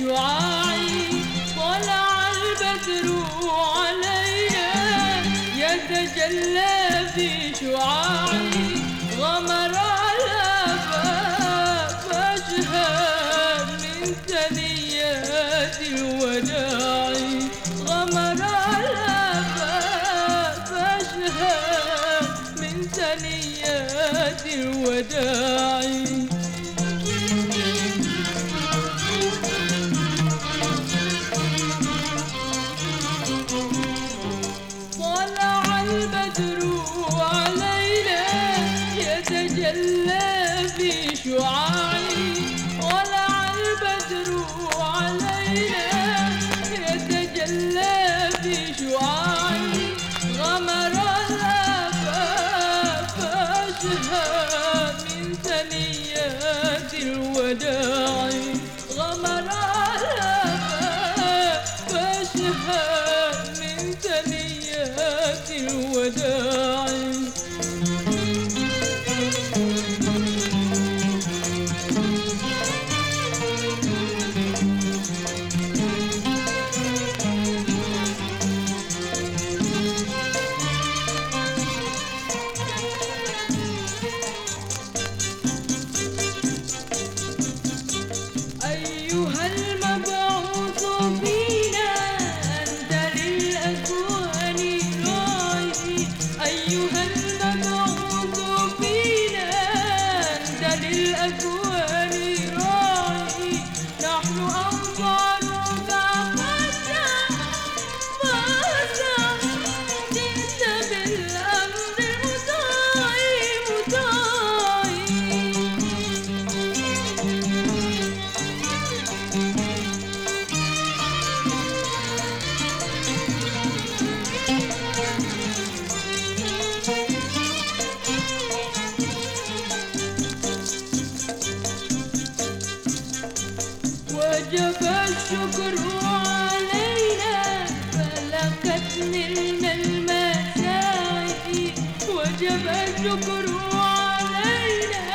شعاعي طلع البدر علي يتجلى في شعاعي. البدر يتجلى في شعاعي. ولع البدر علينا يتجلى في شعاعي. غمر الافاق Altyazı وجب الشكر علينا فلقت منا المساعي وجب الشكر علينا